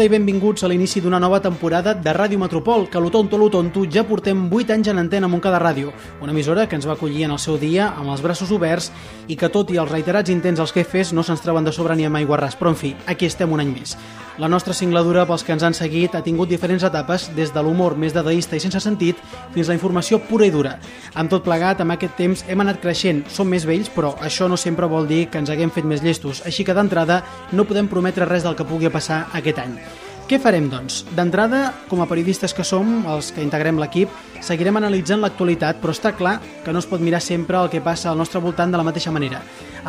Tarda i benvinguts a l'inici d'una nova temporada de Ràdio Metropol, que lo tonto, lo tonto, ja portem 8 anys en antena a Montcada Ràdio, una emissora que ens va acollir en el seu dia amb els braços oberts i que tot i els reiterats intents als jefes no se'ns treuen de sobre ni amb aigua ras, però en fi, aquí estem un any més. La nostra singladura, pels que ens han seguit, ha tingut diferents etapes, des de l'humor més dadaista i sense sentit fins a la informació pura i dura. Amb tot plegat, amb aquest temps hem anat creixent, som més vells, però això no sempre vol dir que ens haguem fet més llestos, així que d'entrada no podem prometre res del que pugui passar aquest any. Què farem, doncs? D'entrada, com a periodistes que som, els que integrem l'equip, seguirem analitzant l'actualitat, però està clar que no es pot mirar sempre el que passa al nostre voltant de la mateixa manera.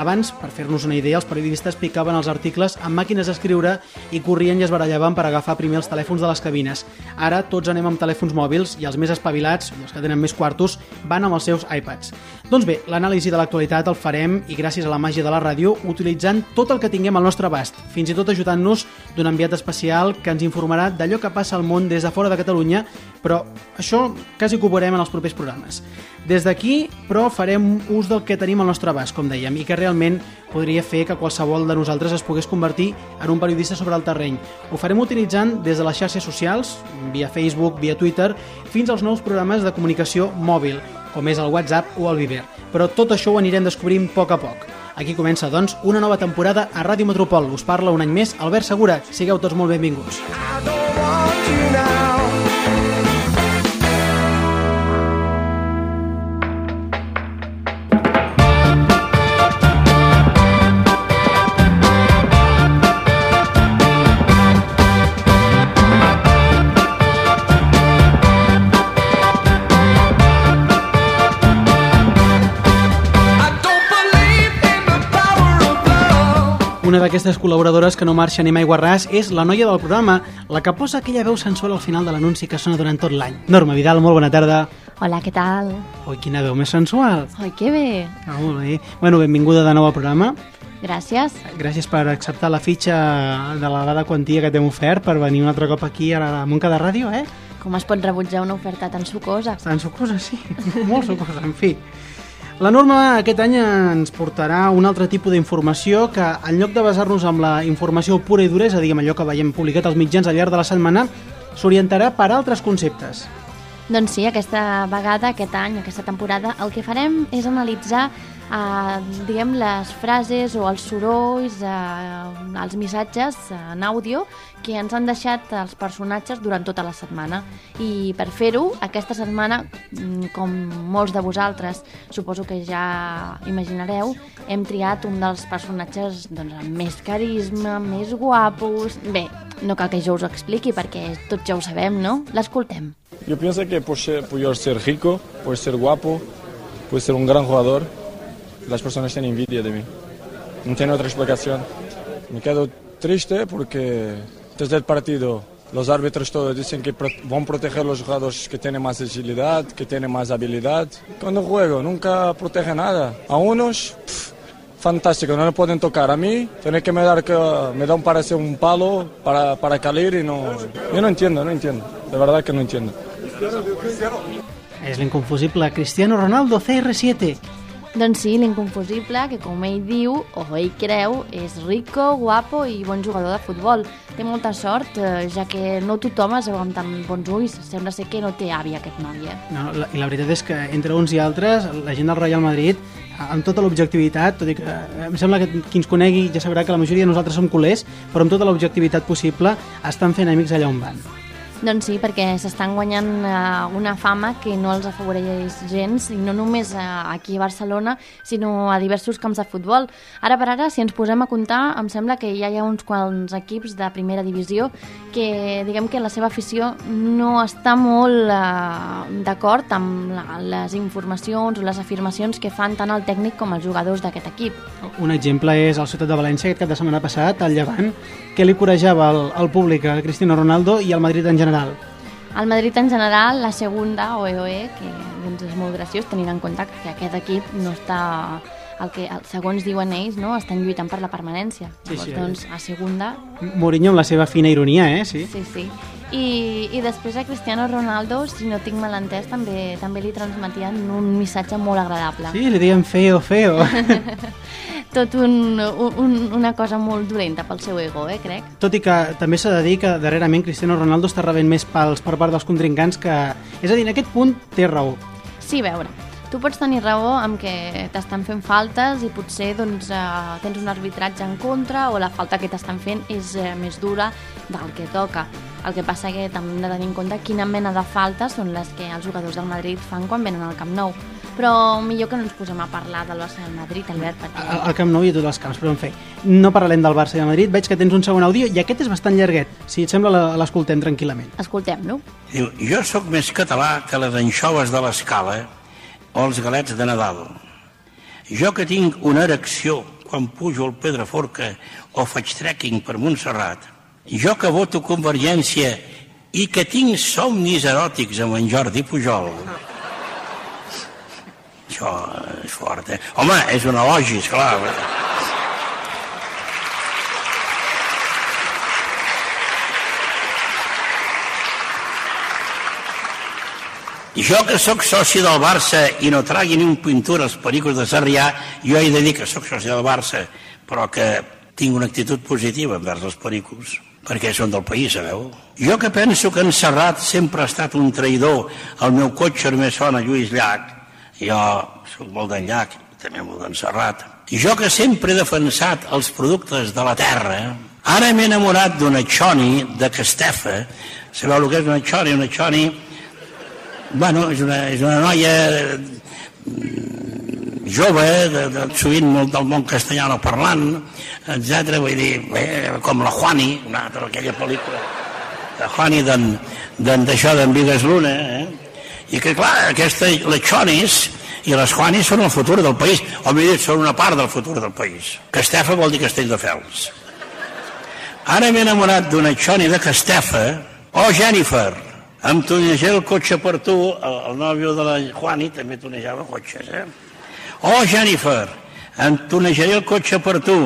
Abans, per fer-nos una idea, els periodistes picaven els articles amb màquines d'escriure i corrien i es barallaven per agafar primer els telèfons de les cabines. Ara tots anem amb telèfons mòbils i els més espavilats, i els que tenen més quartos, van amb els seus iPads. Doncs bé, l'anàlisi de l'actualitat el farem, i gràcies a la màgia de la ràdio, utilitzant tot el que tinguem al nostre abast, fins i tot ajudant-nos d'un enviat especial que ens informarà d'allò que passa al món des de fora de Catalunya, però això quasi que ho veurem en els propers programes. Des d'aquí, però, farem ús del que tenim al nostre abast, com dèiem, i que realment podria fer que qualsevol de nosaltres es pogués convertir en un periodista sobre el terreny. Ho farem utilitzant des de les xarxes socials, via Facebook, via Twitter, fins als nous programes de comunicació mòbil, com és el WhatsApp o el Viber. Però tot això ho anirem descobrint a poc a poc. Aquí comença, doncs, una nova temporada a Ràdio Metropol. Us parla un any més Albert Segura. Sigueu tots molt benvinguts. I don't want you now. Una d'aquestes col·laboradores que no marxa ni mai guarràs és la noia del programa, la que posa aquella veu sensual al final de l'anunci que sona durant tot l'any. Norma Vidal, molt bona tarda. Hola, què tal? Oi, quina veu més sensual. Oi, que bé. Ah, molt bé. Bueno, benvinguda de nou al programa. Gràcies. Gràcies per acceptar la fitxa de l'elevada quantia que t'hem ofert per venir un altre cop aquí a la Montcada Ràdio, eh? Com es pot rebutjar una oferta tan sucosa? Tan sucosa, sí. Molt sucosa, en fi. La norma aquest any ens portarà un altre tipus d'informació que, en lloc de basar-nos en la informació pura i dura, és a dir, amb allò que veiem publicat als mitjans al llarg de la setmana, s'orientarà per altres conceptes. Doncs sí, aquesta vegada, aquest any, aquesta temporada, el que farem és analitzar eh, diguem, les frases o els sorolls, eh, els missatges en àudio que ens han deixat els personatges durant tota la setmana. I per fer-ho, aquesta setmana, mm, com molts de vosaltres suposo que ja imaginareu, hem triat un dels personatges doncs, amb més carisma, més guapos... Bé, no cal que jo us ho expliqui perquè tots ja ho sabem, no? L'escoltem. Yo pienso que por ser, yo ser rico, por ser guapo, por ser un gran jugador, las personas tienen envidia de mí. No tiene otra explicación. Me quedo triste porque desde el partido los árbitros todos dicen que van a proteger los jugadores que tienen más agilidad, que tienen más habilidad. Cuando juego nunca protege nada. A unos, pff, fantástico, no le pueden tocar. A mí, tiene que me dar, que me da un parece un palo para, para caer y no... Yo no entiendo, no entiendo. De verdad que no entiendo. És l'inconfusible Cristiano Ronaldo CR7. Doncs sí, l'inconfusible, que com ell diu, o ell creu, és rico, guapo i bon jugador de futbol. Té molta sort, eh, ja que no tothom es veu amb tan bons ulls. Sembla ser que no té àvia, aquest noi, eh? No, la, I la veritat és que entre uns i altres, la gent del Real Madrid, amb tota l'objectivitat, tot i que eh, em sembla que qui ens conegui ja sabrà que la majoria de nosaltres som culers, però amb tota l'objectivitat possible estan fent amics allà on van. Doncs sí, perquè s'estan guanyant eh, una fama que no els afavoreix gens, i no només eh, aquí a Barcelona, sinó a diversos camps de futbol. Ara per ara, si ens posem a comptar, em sembla que ja hi ha uns quants equips de primera divisió que, diguem que la seva afició no està molt eh, d'acord amb les informacions o les afirmacions que fan tant el tècnic com els jugadors d'aquest equip. Un exemple és el Ciutat de València, aquest cap de setmana passat, al Llevant, que li corejava el, el públic a Cristiano Ronaldo i al Madrid en general. El Madrid en general, la segunda, OEOE, que doncs, és molt graciós tenint en compte que aquest equip no està el que, segons diuen ells, no, estan lluitant per la permanència. Sí, Llavors, sí. doncs, a segunda, Mourinho amb la seva fina ironia, eh? Sí. sí, sí. I, I després a Cristiano Ronaldo, si no tinc mal entès, també, també li transmetien un missatge molt agradable. Sí, li deien feo, feo. Tot un, un, una cosa molt dolenta pel seu ego, eh, crec. Tot i que també s'ha de dir que darrerament Cristiano Ronaldo està rebent més pals per part dels contrincants que... És a dir, en aquest punt té raó. Sí, veure, tu pots tenir raó amb que t'estan fent faltes i potser doncs, eh, tens un arbitratge en contra o la falta que t'estan fent és eh, més dura del que toca. El que passa que també hem de tenir en compte quina mena de faltes són les que els jugadors del Madrid fan quan venen al Camp Nou. Però millor que no ens posem a parlar del Barça del Madrid, Albert, perquè... Al al Camp Nou i a tots els camps, però en fi, no parlarem del Barça i del Madrid, veig que tens un segon àudio i aquest és bastant llarguet. Si et sembla, la- l'escoltem tranquil·lament. Escoltem-lo. Diu, jo sóc més català que les anxoves de l'escala o els galets de Nadal. Jo que tinc una erecció quan pujo al Pedraforca o faig trekking per Montserrat. Jo que voto Convergència i que tinc somnis eròtics amb en Jordi Pujol. Això és fort, eh? Home, és un elogi, esclar. Jo que sóc soci del Barça i no tragui ni un pintura als pericos de Sarrià, jo he de dir que sóc soci del Barça, però que tinc una actitud positiva envers els pericos, perquè són del país, sabeu? Jo que penso que en Serrat sempre ha estat un traïdor, el meu cotxe només sona Lluís Llach, jo sóc molt d'en Llach, també molt d'en Serrat. Jo que sempre he defensat els productes de la terra, ara m'he enamorat d'una Choni de Castefa. Sabeu el que és una Choni? Una Choni Bueno, és una, és una noia mm, jove, de, de, sovint molt del món castellano parlant, etc. Vull dir, bé, com la Juani, una altra, aquella pel·lícula, la Juani d'això d'en Vigas Luna, eh? I que clar, aquesta, les Xonis i les Juanis són el futur del país, o millor dit, són una part del futur del país. Castefa vol dir Castelldefels. Ara m'he enamorat d'una Choni de Castefa, o Jennifer, em tunejaré el cotxe per tu, el, el nòvio de la Juani també tunejava cotxes, eh? O Jennifer, em tunejaré el cotxe per tu.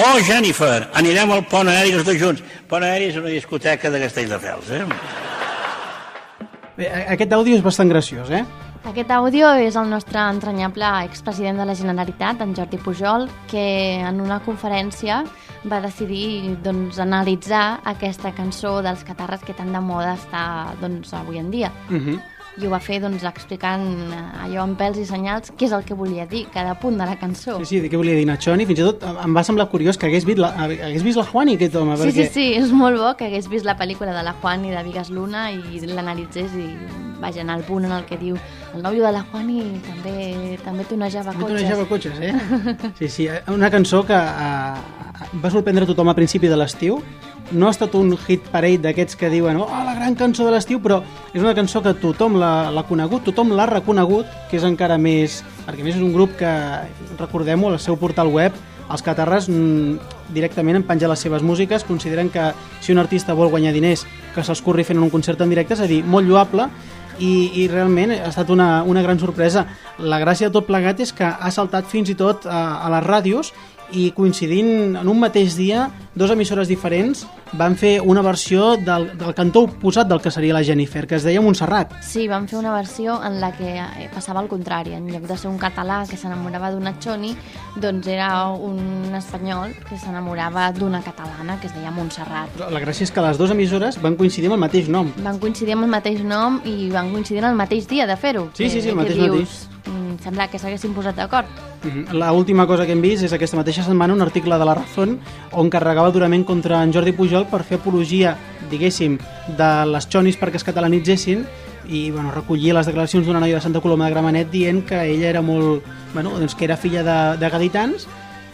O Jennifer, anirem al pont aeri els dos junts. Pont aeri és una discoteca de Castelldefels, eh? Bé, aquest àudio és bastant graciós, eh? Aquest àudio és el nostre entranyable expresident de la Generalitat, en Jordi Pujol, que en una conferència va decidir doncs, analitzar aquesta cançó dels catarres que tan de moda està doncs, avui en dia. Uh -huh. I ho va fer doncs, explicant eh, allò amb pèls i senyals què és el que volia dir, cada punt de la cançó. Sí, sí, què volia dir Nachoni? Fins i tot em va semblar curiós que hagués vist la, hagués vist la Juani, aquest home, Sí, perquè... sí, sí, és molt bo que hagués vist la pel·lícula de la Juan i de Vigas Luna i l'analitzés i vaja, en el punt en el que diu el nòvio de la Juani també, també tonejava També cotxes. tonejava cotxes, eh? Sí, sí, una cançó que uh, va sorprendre tothom a principi de l'estiu. No ha estat un hit parade d'aquests que diuen oh, la gran cançó de l'estiu, però és una cançó que tothom l'ha conegut, tothom l'ha reconegut, que és encara més... Perquè més és un grup que, recordem-ho, al seu portal web, els catarres mm, directament en penja les seves músiques, consideren que si un artista vol guanyar diners, que se'ls corri fent un concert en directe, és a dir, molt lloable, i, i realment ha estat una, una gran sorpresa. La gràcia de tot plegat és que ha saltat fins i tot a, a les ràdios i coincidint en un mateix dia, dos emissores diferents van fer una versió del, del cantó oposat del que seria la Jennifer, que es deia Montserrat. Sí, van fer una versió en la que eh, passava el contrari. En lloc de ser un català que s'enamorava d'una Choni, doncs era un espanyol que s'enamorava d'una catalana que es deia Montserrat. La gràcia és que les dues emissores van coincidir amb el mateix nom. Van coincidir amb el mateix nom i van coincidir en el mateix dia de fer-ho. Sí, sí, sí, el Que- mateix dius, Sembla que s'haguessin posat d'acord. Mhm. La última cosa que hem vist és aquesta mateixa setmana un article de La Razón on carregava durament contra en Jordi Pujol per fer apologia, diguéssim, de les xonis perquè es catalanitzessin i bueno, recollia les declaracions d'una noia de Santa Coloma de Gramenet dient que ella era molt... Bueno, doncs que era filla de, de gaditans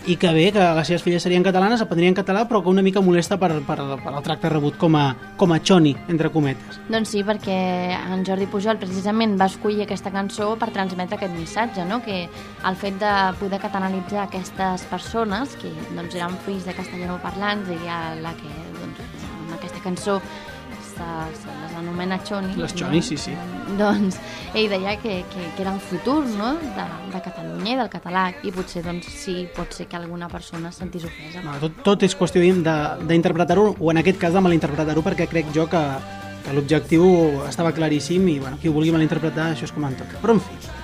i que bé, que les seves filles serien catalanes, aprendrien català, però que una mica molesta per, per, per el tracte rebut com a, com a xoni, entre cometes. Doncs sí, perquè en Jordi Pujol precisament va escollir aquesta cançó per transmetre aquest missatge, no? que el fet de poder catalanitzar aquestes persones, que doncs, eren fills de castellanoparlants i a la que doncs, amb aquesta cançó se les l'anomena Choni. Les Choni, sí, sí. Doncs ell deia que, que, que era el futur no? de, de Catalunya i del català i potser doncs, sí, pot ser que alguna persona es sentís ofesa. No, tot, tot és qüestió d'interpretar-ho, o en aquest cas de malinterpretar-ho, perquè crec jo que, que l'objectiu estava claríssim i bueno, qui ho vulgui malinterpretar, això és com en toca. Però en fi.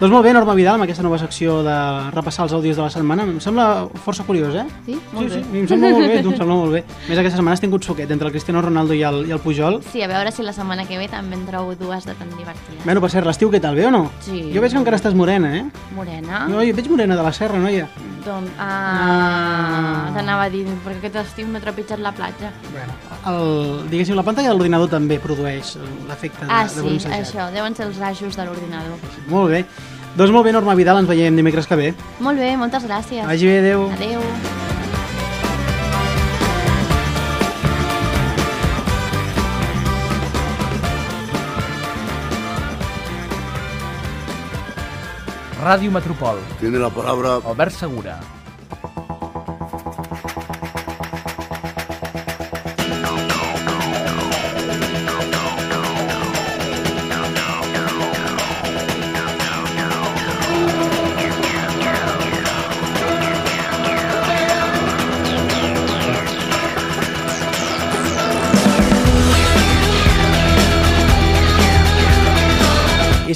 Doncs molt bé, Norma Vidal, amb aquesta nova secció de repassar els àudios de la setmana. Em sembla força curiós, eh? Sí? Molt sí, bé. sí, em sembla molt bé, tu, em sembla molt bé. A més, aquesta setmana has tingut suquet entre el Cristiano Ronaldo i el, i el Pujol. Sí, a veure si la setmana que ve també en trobo dues de tan divertides. Bueno, per cert, l'estiu què tal, bé o no? Sí. Jo veig que encara estàs morena, eh? Morena? No, jo veig morena de la serra, noia. Doncs, Ah. ah, t'anava a dir, perquè aquest estiu no he trepitjat la platja. Bueno, el, diguéssim, la pantalla de l'ordinador també produeix l'efecte de, Ah, de sí, bronzejat. això, deuen ser els rajos de l'ordinador. Molt bé. Doncs molt bé, Norma Vidal, ens veiem dimecres que ve. Molt bé, moltes gràcies. Vagi bé, adeu. Adeu. Ràdio Metropol. Tiene la palabra Albert Segura.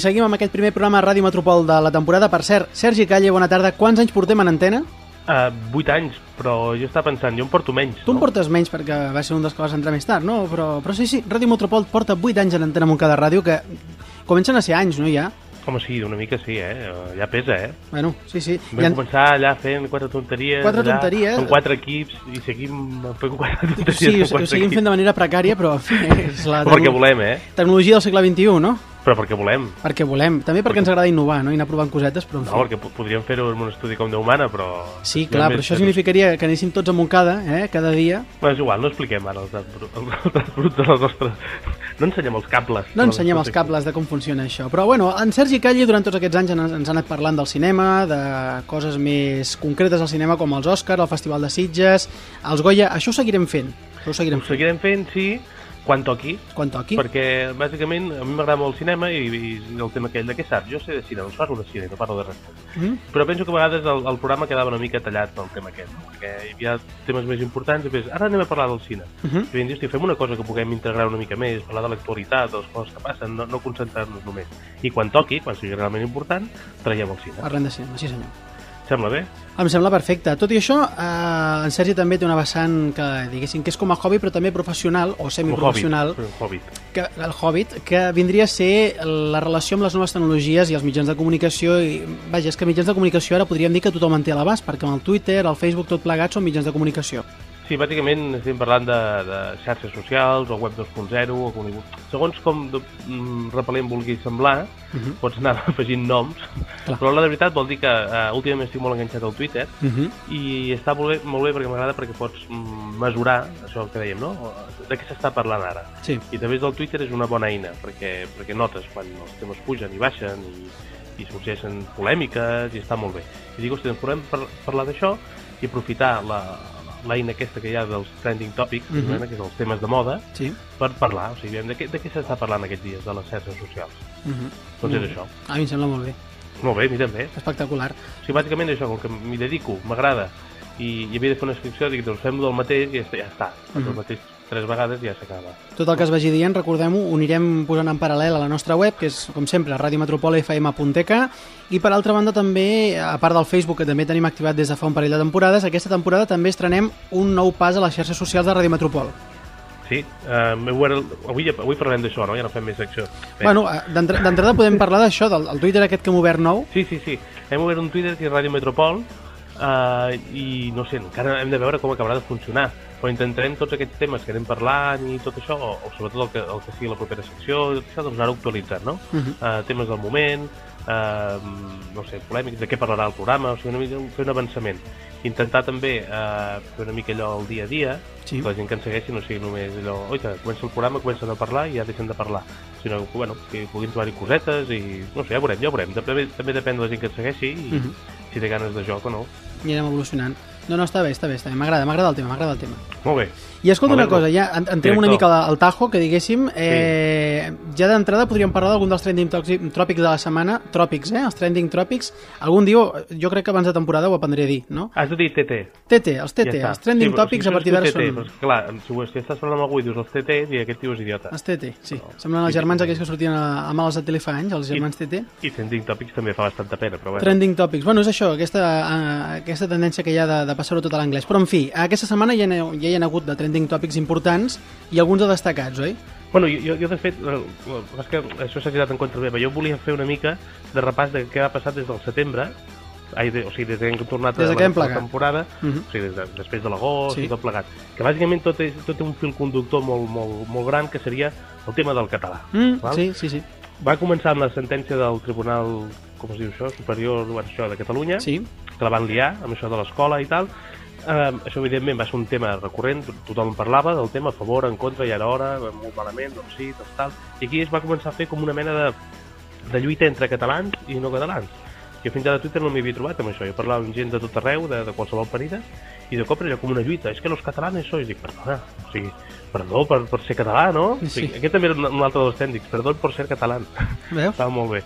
Seguim amb aquest primer programa de Ràdio Metropol de la temporada. Per cert, Sergi Calle, bona tarda. Quants anys portem en antena? Uh, 8 anys, però jo estava pensant, jo en porto menys. Tu en no? portes menys perquè va ser un dels que vas entrar més tard, no? Però, però sí, sí, Ràdio Metropol porta 8 anys en antena amb cada ràdio que comencen a ser anys, no, ja? Home, sí, una mica sí, eh? Ja pesa, eh? Bueno, sí, sí. Vam ha- començar allà fent quatre tonteries. Quatre allà, tonteries. Amb quatre equips i seguim fent quatre tonteries. Sí, ho quatre seguim equips. fent de manera precària, però és la perquè volem, eh? tecnologia del segle XXI, no? Però perquè volem. Perquè volem. També perquè ens agrada innovar, no? I anar provant cosetes, però en fi. No, perquè po- podríem fer-ho en un estudi com Déu mana, però... Sí, clar, però això significaria que anéssim tots a Montcada, eh, cada dia. Bueno, és igual, no expliquem ara els dats bruts, de les nostres... No ensenyem els cables. No ensenyem els cables de com funciona això. Però bueno, en Sergi Calli durant tots aquests anys ens, ha anat parlant del cinema, de coses més concretes al cinema com els Òscar, el Festival de Sitges, els Goya... Això ho seguirem fent. Això ho seguirem Ho seguirem fent, sí, quan toqui. Quan toqui. Perquè, bàsicament, a mi m'agrada molt el cinema i, i el tema aquell de què saps? Jo sé de cinema, us parlo de cinema, no parlo de res. Mm? Però penso que a vegades el, el programa quedava una mica tallat pel tema aquest, no? perquè hi havia temes més importants i després, ara anem a parlar del cine. Uh -huh. I vam dir, fem una cosa que puguem integrar una mica més, parlar de l'actualitat, de les coses que passen, no, no concentrar-nos només. I quan toqui, quan sigui realment important, traiem el cine. Parlem de cinema, sí senyor. Sembla bé? Em sembla perfecte. Tot i això, eh, en Sergi també té una vessant que, diguéssim, que és com a hobby, però també professional, o semiprofessional. Un hobbit. que, el Hobbit, que vindria a ser la relació amb les noves tecnologies i els mitjans de comunicació. I, vaja, és que mitjans de comunicació ara podríem dir que tothom en té a l'abast, perquè amb el Twitter, el Facebook, tot plegat són mitjans de comunicació. Sí, bàsicament estem parlant de, de xarxes socials, o web 2.0, o conegut. Segons com de, mm, repel·lent vulgui semblar, Uh -huh. pots anar afegint noms, Clar. però la de veritat vol dir que uh, últimament estic molt enganxat al Twitter, Uh -huh. i està molt bé, molt bé perquè m'agrada perquè pots mm, mesurar això que dèiem, no? De què s'està parlant ara. Sí. I través del Twitter és una bona eina perquè, perquè notes quan els temes pugen i baixen i, i sorgeixen polèmiques i està molt bé. I dic, hosti, doncs podem par parlar d'això i aprofitar la l'eina aquesta que hi ha dels trending topics, uh -huh. que és els temes de moda, Sí. per parlar. O sigui, de què, de què s'està parlant aquests dies, de les xarxes socials? Uh -huh. Doncs és això. A mi em sembla molt bé. Molt bé, a mi també. Espectacular. O sigui, bàsicament això, com que m'hi dedico, m'agrada, i, i havia de fer una inscripció, dic, doncs fem del mateix i ja està. Ja està. Fem Mhm. el mateix tres vegades ja s'acaba. Tot el que es vagi dient, recordem-ho, ho anirem posant en paral·lel a la nostra web, que és, com sempre, radiometropolfm.tk i per altra banda també, a part del Facebook, que també tenim activat des de fa un parell de temporades, aquesta temporada també estrenem un nou pas a les xarxes socials de Ràdio Metropol. Sí, uh, avui, avui parlem d'això, no? Ja no fem més. Bé. Bueno, eh, d'entra- d'entrada podem parlar d'això, del el Twitter aquest que hem obert nou. Sí, sí, sí. Hem obert un Twitter que és Ràdio Metropol uh, i no sé, encara hem de veure com acabarà de funcionar però intentarem tots aquests temes que anem parlant i tot això, o, o sobretot el que, el que sigui la propera secció, tot això, doncs anar-ho actualitzant, no? Uh -huh. uh, temes del moment, uh, no sé, polèmics, de què parlarà el programa, o sigui, una mica fer un avançament. Intentar també uh, fer una mica allò el dia a dia, Sí. que la gent que ens segueixi no sigui només allò, oita, comença el programa, comencen a parlar i ja deixen de parlar, sinó que, bueno, que puguin trobar-hi cosetes i, no sé, ja veurem, ja veurem. També, també depèn de la gent que ens segueixi i Mhm. si té ganes de joc o no. I anem evolucionant. No, no, està bé, està bé, està bé. M'agrada, m'agrada el tema, m'agrada el tema. Molt bé. I escolta una cosa, ja en- entrem una mica al tajo, que diguéssim. Eh, Ja d'entrada podríem parlar d'algun dels trending tròpics de la setmana. Tròpics, eh? Els trending tròpics. Algun dia, jo crec que abans de temporada ho aprendré a dir, no? Has de dir TT. TT, els TT, Ja els trending però tòpics si a partir d'ara són... Però, que, clar, si, ho- si estàs parlant amb algú i dius els TT, i aquest tio és idiota. Els TT, sí. Semblen els germans aquells que sortien a, a males de tele fa anys, els germans TT. I Trending Topics també fa bastanta pena, però bueno. Trending topics. Bueno, és això, aquesta, eh, aquesta tendència que hi ha de, de passar-ho tot a l'anglès. Però, en fi, aquesta setmana ja, ja hi ha hagut de trending topics importants i alguns de destacats, oi? Bueno, jo, jo de fet, és que això s'ha quedat en contra meva. Jo volia fer una mica de repàs de què ha passat des del setembre, ai, de, o sigui, des que hem tornat Des de a la, la temporada, Mhm. o sigui, des de, després de l'agost Sí. i tot plegat. Que bàsicament tot, és, tot té un fil conductor molt, molt, molt gran, que seria el tema del català. Mm, val? sí, sí, sí. Va començar amb la sentència del Tribunal, com es diu això, Superior bueno, això, de Catalunya, Sí, que la van liar amb això de l'escola i tal. Eh, això, evidentment, va ser un tema recurrent, tothom parlava del tema, a favor, en contra, i ara hora, molt malament, doncs sí, doncs tal. I aquí es va començar a fer com una mena de, de lluita entre catalans i no catalans. Jo fins ara a Twitter no m'hi havia trobat amb això. Jo parlava amb gent de tot arreu, de, de qualsevol parida, i de cop era com una lluita. És que los catalanes sois. Dic, perdona, o sigui, perdó per, per ser català, no? Sí. O sigui, aquest també era un, un altre dels tècnics, perdó per ser català. veus? Estava molt bé.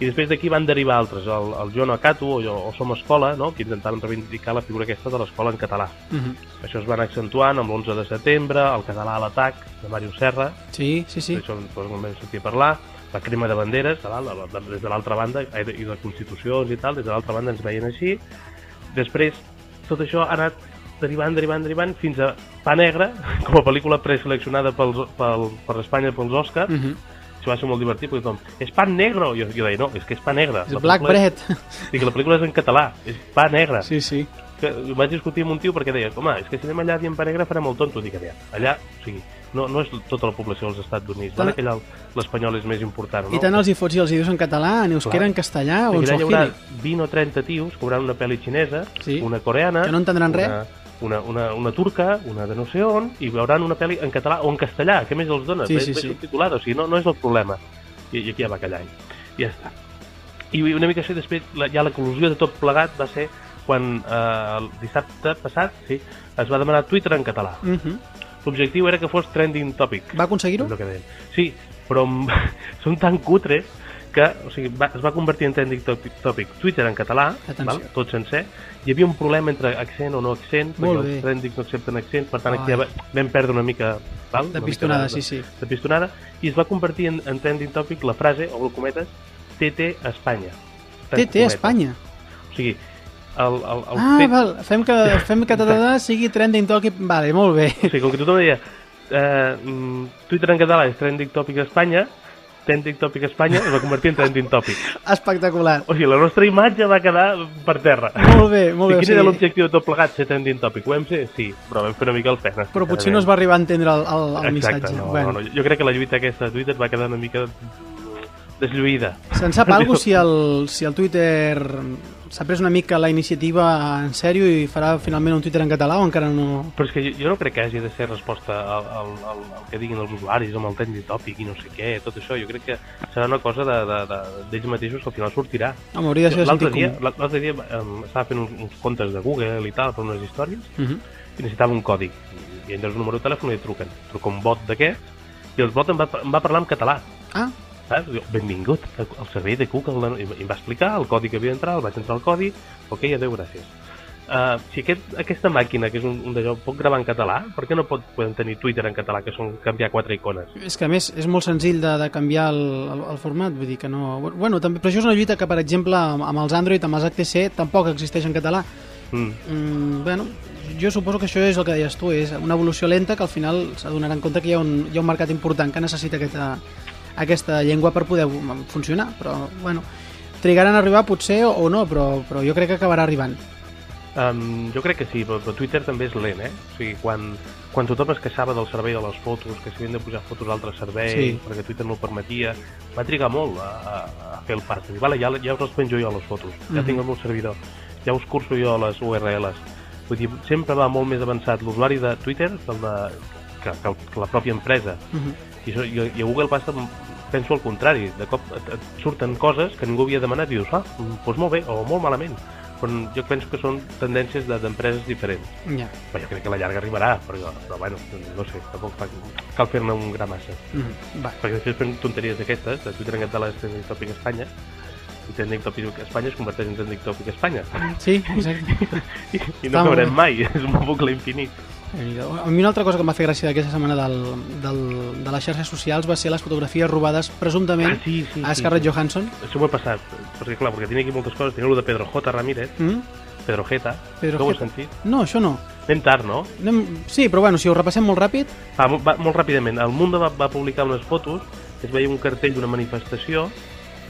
I després d'aquí van derivar altres, el, el Jo no acato o, o Som Escola, no? que intentaven reivindicar la figura aquesta de l'escola en català. Mhm. Això es van accentuant amb l'11 de setembre, el català a l'atac, de Màrius Serra, Sí, sí, sí. d'això en vam sentir parlar, la crema de banderes, de de- des de l'altra banda, eh, i de constitucions i tal, des de l'altra banda ens veien així. Després, tot això ha anat derivant, derivant, derivant, fins a Pa Negre, com a pel·lícula preseleccionada pels, pel, per Espanya pels Oscars, Mhm. Això va ser molt divertit, perquè tothom, és pa negre! Jo, jo deia, no, és que és pa negre. És La Black Bread. És, dic, la pel·lícula és en català, és pa negre. Sí, sí. Que, vaig discutir amb un tio perquè deia, home, és que si anem allà dient pa negre farem el tonto. Dic, aviam, allà, o sigui, no, no és tota la població dels Estats Units, Tant- que allà l'espanyol és més important, no? I tant els hi fots i els hi dius en català, en euskera, en castellà o en allà hi haurà swahili. 20 o 30 tios que veuran una pel·li xinesa, Sí. una coreana... Que no entendran una, res. Una, una, una turca, una de no sé on, i veuran una pel·li en català o en castellà, què més els dona? Sí, sí, sí. subtitulada, o sigui, no, no és el problema. I, i aquí ja va callar ell. I ja està. I una mica això, després, la, ja la conclusió de tot plegat va ser quan eh, el dissabte passat sí, es va demanar Twitter en català. Mhm. L'objectiu era que fos trending topic. Va aconseguir-ho? Que. Sí, però són tan cutres que o sigui, va, es va convertir en trending topic, topic Twitter en català, Atenció. val? tot sencer. Hi havia un problema entre accent o no accent, Molt perquè bé. els trendings no accepten accent, per tant Ai. aquí ja va- vam perdre una mica... Val? De Una pistonada, mica sí, sí. De pistonada, i es va convertir en, en trending topic la frase, obro cometes, TT Espanya. TT. Espanya. O sigui, el, el, el Ah, fet- val, fem que, fem que TTD sigui trending topic. Vale, molt bé. O sigui, com que tothom deia eh, mm, Twitter en català és trending topic Espanya, trending topic Espanya es va convertir en trending topic. Espectacular. O sigui, la nostra imatge va quedar per terra. Molt bé, molt bé. I o quin era sigui, l'objectiu de tot plegat? Ser trending topic. Ho vam ser? Sí, però vam fer una mica el pena. Però potser no es va arribar a entendre el, el, el Exacte, missatge. no, bueno. no, no. Jo crec que la lluita aquesta de Twitter va quedar una mica deslluïda. Se'n sap alguna si el, si el Twitter s'ha pres una mica la iniciativa en sèrio i farà finalment un Twitter en català o encara no... Però és que jo, jo no crec que hagi de ser resposta al, al, al, al que diguin els usuaris amb el trending topic i no sé què, tot això. Jo crec que serà una cosa d'ells de, de, d'ells mateixos que al final sortirà. Home, hauria de ser de L'altre dia, dia um, estava fent uns, uns comptes de Google i tal, per unes històries, Mhm. i necessitava un còdig. I entres un número de telèfon i et truquen. Truca un bot d'aquest, i el bot em va, em va parlar en català. Ah, Saps? Benvingut al servei de Google i em va explicar el codi que havia d'entrar, el vaig entrar al codi, ok, adeu, gràcies. Uh, si aquest, aquesta màquina, que és un, un d'allò, pot gravar en català, per què no pot, poden tenir Twitter en català, que són canviar quatre icones? és que a més és molt senzill de, de canviar el, el, el format, vull dir que no... Bueno, també, però això és una lluita que, per exemple, amb, amb els Android, amb els HTC, tampoc existeix en català. Mm. Mm, bueno, jo suposo que això és el que deies tu, és una evolució lenta que al final s'adonaran compte que hi ha un, hi ha un mercat important que necessita aquesta, aquesta llengua per poder funcionar, però bueno, trigaran a arribar potser o, no, però, però jo crec que acabarà arribant. Um, jo crec que sí, però, però Twitter també és lent, eh? O sigui, quan, quan tothom es queixava del servei de les fotos, que s'havien de posar fotos a altre servei, Sí. perquè Twitter no ho permetia, va trigar molt a, a, a fer el pas. Dir, vale, ja, ja us les penjo jo, les fotos, ja Mhm. tinc el meu servidor, ja us curso jo les URLs. Vull dir, sempre va molt més avançat l'usuari de Twitter que, el de, que, que, que la pròpia empresa. Uh -huh. I, això, i, i a Google passa, penso al contrari, de cop et, surten coses que ningú havia demanat i dius, ah, doncs molt bé, o molt malament. però jo penso que són tendències de- d'empreses diferents. Ja. Però jo crec que a la llarga arribarà, però, però bueno, no sé, tampoc fa, cal fer-ne un gra massa. Mm, va. Perquè després fem tonteries d'aquestes, de Twitter en català és Trending Topic Espanya, i Trending Topic Espanya es converteix en Trending Topic Espanya. Sí, exacte. I, i no acabarem mai, és un bucle infinit. A mi una altra cosa que em va fer gràcia d'aquesta setmana del, del, de les xarxes socials va ser les fotografies robades presumptament Ah, sí, sí, a sí, Scarlett sí. Johansson. Això m'ho he passat, perquè clar, perquè tenia aquí moltes coses, tenia el de Pedro J. Ramírez, Mm? Pedro Jeta, Pedro que ho has sentit? No, això no. Anem tard, no? Anem... Sí, però bueno, si ho repassem molt ràpid... Va, va, molt ràpidament, el Mundo va, va publicar unes fotos, es veia un cartell d'una manifestació,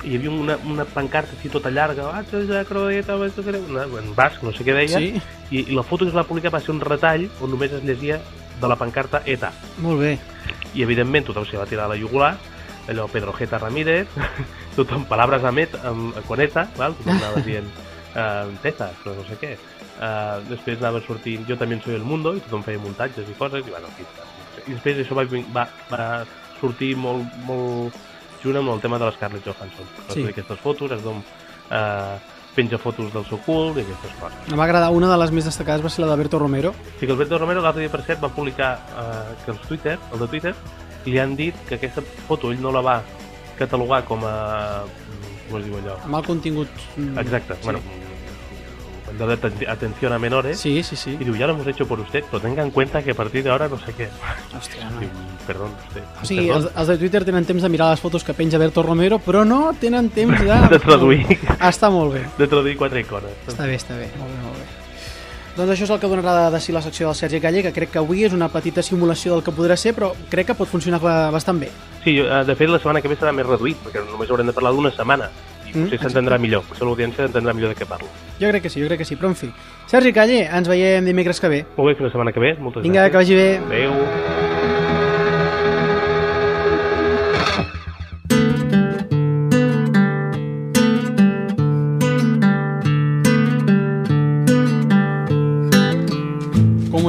hi havia una, una pancarta així tota llarga, "Ah, ja, croeta, una, en basc, no sé què deia, Sí. i, i la foto que es va publicar va ser un retall on només es llegia de la pancarta ETA. Molt bé. I evidentment tothom s'hi va tirar a la jugular, allò Pedro Jeta Ramírez, tothom paraules amb, et, amb, con ETA, val? tothom anava dient uh, tetas, però no sé què. Uh, després anava sortint Jo també soy el mundo, i tothom feia muntatges i coses, i bueno. I després això va, va, va sortir molt, molt junt amb el tema de l'Scarlett Johansson. Sí. aquestes fotos, es dom, uh, penja fotos del seu cul i aquestes coses. Em va agradar, una de les més destacades va ser la d'Alberto Romero. Sí que Alberto Romero l'altre dia, per cert, va publicar eh, que els Twitter, el de Twitter, li han dit que aquesta foto ell no la va catalogar com a... mm, com es diu allò? el contingut... mm, Exacte, sí. bueno, de aten- atención a menores. Sí, sí, sí. Y digo, ya lo hemos hecho por usted, pero tenga en cuenta que a partir de ahora no sé qué. Hòstia, no. Diu, perdón, usted. O sigui, perdón. els, els de Twitter tenen temps de mirar les fotos que penja Alberto Romero, però no tenen temps de... De traduir. Està molt bé. De traduir quatre icones. Està bé, està bé. Molt bé, molt bé. Doncs això és el que donarà de si la secció del Sergi Calle, que crec que avui és una petita simulació del que podrà ser, però crec que pot funcionar ba- bastant bé. Sí, eh, de fet la setmana que ve serà més reduït, perquè només haurem de parlar d'una setmana. I Mm, potser s'entendrà millor, potser l'audiència entendrà millor de què parlo. Jo crec que sí, jo crec que sí, però en fi. Sergi Calle, ens veiem dimecres que ve. Molt bé, fins la setmana que ve. Moltes Vinga, gràcies. que vagi bé. Adéu.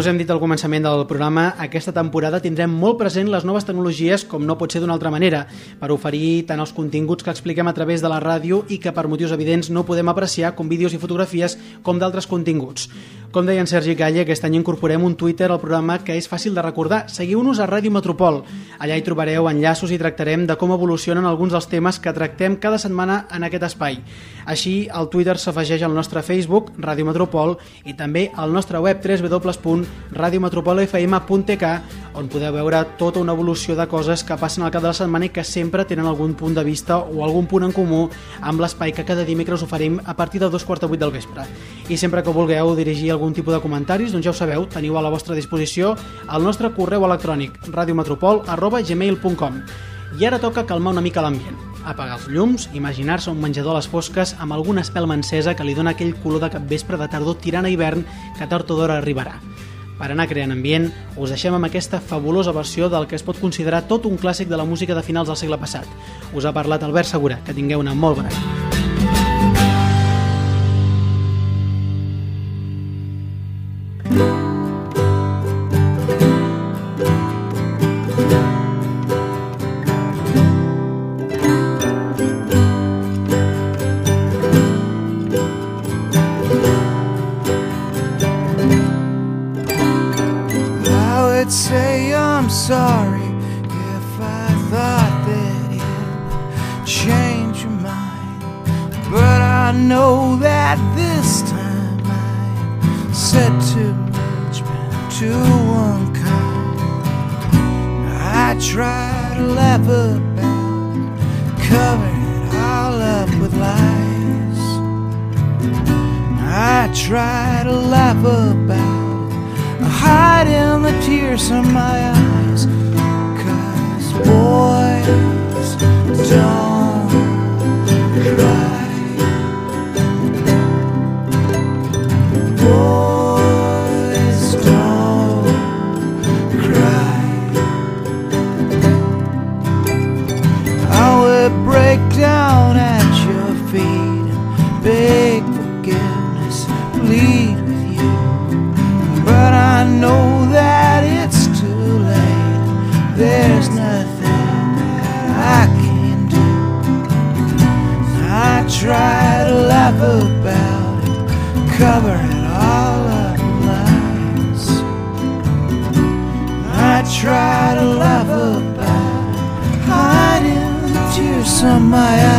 Hem dit al començament del programa, aquesta temporada tindrem molt present les noves tecnologies com no pot ser d'una altra manera, per oferir tant els continguts que expliquem a través de la ràdio i que per motius evidents no podem apreciar com vídeos i fotografies com d'altres continguts. Com deia en Sergi Calle, aquest any incorporem un Twitter al programa que és fàcil de recordar. Seguiu-nos a Ràdio Metropol. Allà hi trobareu enllaços i tractarem de com evolucionen alguns dels temes que tractem cada setmana en aquest espai. Així, el Twitter s'afegeix al nostre Facebook, Ràdio Metropol, i també al nostre web www.radiometropolfm.tk on podeu veure tota una evolució de coses que passen al cap de la setmana i que sempre tenen algun punt de vista o algun punt en comú amb l'espai que cada dimecres oferim a partir de dos quarts de vuit del vespre. I sempre que vulgueu dirigir algun tipus de comentaris, doncs ja ho sabeu, teniu a la vostra disposició el nostre correu electrònic radiometropol.gmail.com I ara toca calmar una mica l'ambient. Apagar els llums, imaginar-se un menjador a les fosques amb alguna espelma encesa que li dona aquell color de capvespre de tardor tirant a hivern que tard o d'hora arribarà. Per anar creant ambient, us deixem amb aquesta fabulosa versió del que es pot considerar tot un clàssic de la música de finals del segle passat. Us ha parlat Albert Segura, que tingueu una molt bona nit. Change your mind. But I know that this time I said too much, been too unkind. I try to laugh about, cover it all up with lies. I try to laugh about hiding the tears in my eyes. Cause boys don't break down at your feet and up about it, covering all up lies. I try to laugh about it, hiding tears from my eyes.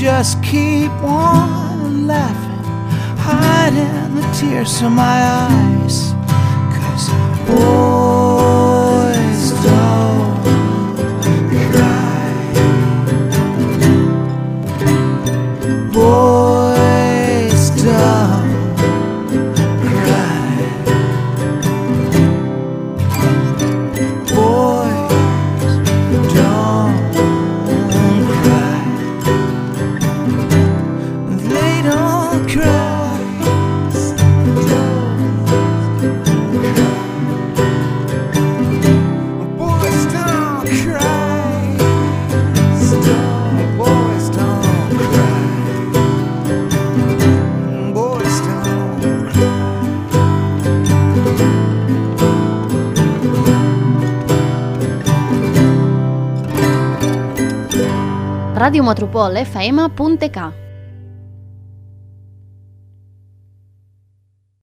just keep on laughing, hiding the tears from my eyes. Cause, oh. radiometropol.fm.k